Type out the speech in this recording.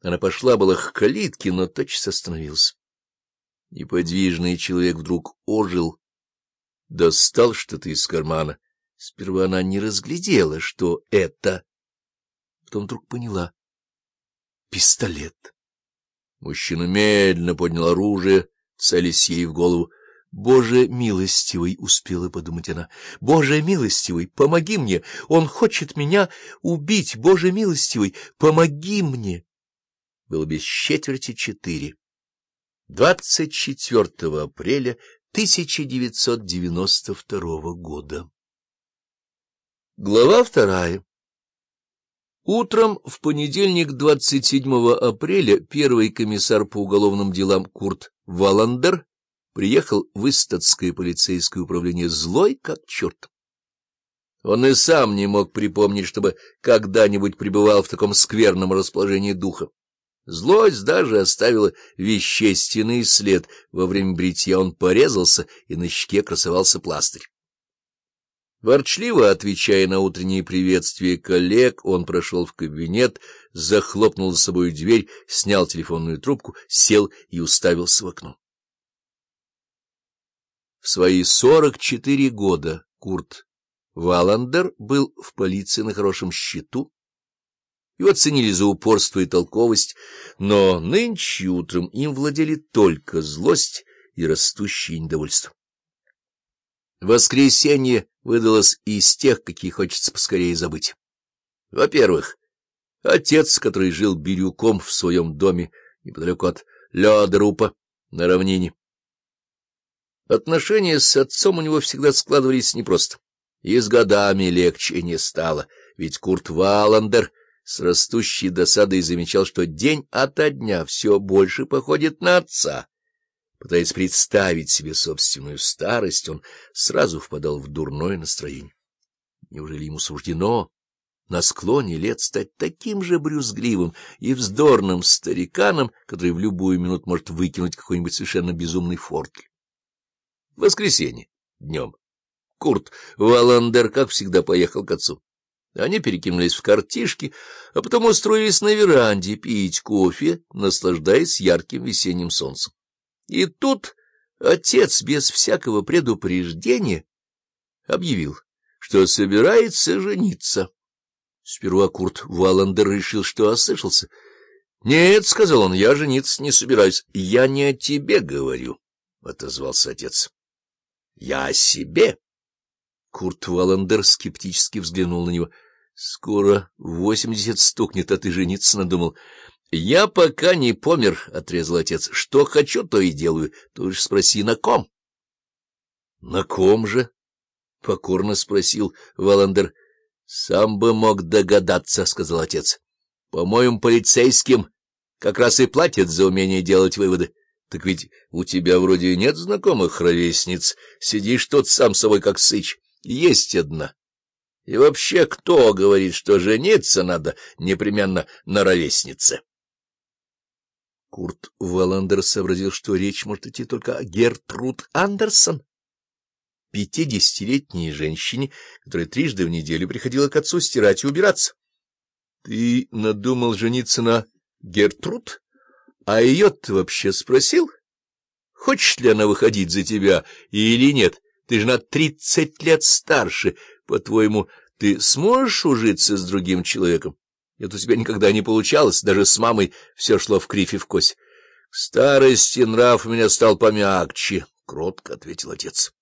Она пошла была к калитке, но тотчас остановился. Неподвижный человек вдруг ожил, достал что-то из кармана. Сперва она не разглядела, что это. Потом вдруг поняла. Пистолет. Мужчина медленно поднял оружие, целясь ей в голову. «Боже милостивый!» — успела подумать она. «Боже милостивый, помоги мне! Он хочет меня убить! Боже милостивый, помоги мне!» Было без четверти четыре. 24 апреля 1992 года. Глава вторая. Утром в понедельник 27 апреля первый комиссар по уголовным делам Курт Валандер приехал в Истатское полицейское управление злой как черт. Он и сам не мог припомнить, чтобы когда-нибудь пребывал в таком скверном расположении духа. Злость даже оставила вещественный след. Во время бритья он порезался, и на щеке красовался пластырь. Ворчливо отвечая на утренние приветствия коллег, он прошел в кабинет, захлопнул за собой дверь, снял телефонную трубку, сел и уставился в окно. В свои сорок четыре года Курт Валандер был в полиции на хорошем счету. Его ценили за упорство и толковость, но нынче утром им владели только злость и растущее недовольство. Воскресенье выдалось из тех, какие хочется поскорее забыть. Во-первых, отец, который жил бирюком в своем доме неподалеку от Лёдрупа на равнине, Отношения с отцом у него всегда складывались непросто. И с годами легче не стало, ведь Курт Валандер с растущей досадой замечал, что день ото дня все больше походит на отца. Пытаясь представить себе собственную старость, он сразу впадал в дурное настроение. Неужели ему суждено на склоне лет стать таким же брюзгливым и вздорным стариканом, который в любую минуту может выкинуть какой-нибудь совершенно безумный фортль? воскресенье, днем. Курт Валандер, как всегда, поехал к отцу. Они перекинулись в картишки, а потом устроились на веранде пить кофе, наслаждаясь ярким весенним солнцем. И тут отец без всякого предупреждения объявил, что собирается жениться. Сперва Курт Валандер решил, что ослышался. — Нет, — сказал он, — я жениться не собираюсь. — Я не о тебе говорю, — отозвался отец. Я о себе. Курт Валандер скептически взглянул на него. Скоро восемьдесят стукнет, а ты жениться надумал. — Я пока не помер, — отрезал отец. — Что хочу, то и делаю. Ты уж спроси, на ком? — На ком же? — покорно спросил Валандер. — Сам бы мог догадаться, — сказал отец. — По-моему, полицейским как раз и платят за умение делать выводы. Так ведь у тебя вроде нет знакомых ровесниц. Сидишь тут сам собой как сыч. Есть одна. И вообще, кто говорит, что жениться надо непременно на ровеснице? Курт Валандер сообразил, что речь может идти только о Гертруд Андерсон, пятидесятилетней женщине, которая трижды в неделю приходила к отцу стирать и убираться. — Ты надумал жениться на Гертруд? А ее ты вообще спросил? Хочет ли она выходить за тебя или нет? Ты же на тридцать лет старше. По-твоему, ты сможешь ужиться с другим человеком? Это у тебя никогда не получалось, даже с мамой все шло в кривь и в кось. — К старости нрав у меня стал помягче, — кротко ответил отец.